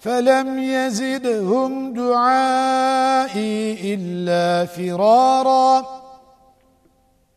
فلم يزدهم دعائي إلا فرارا.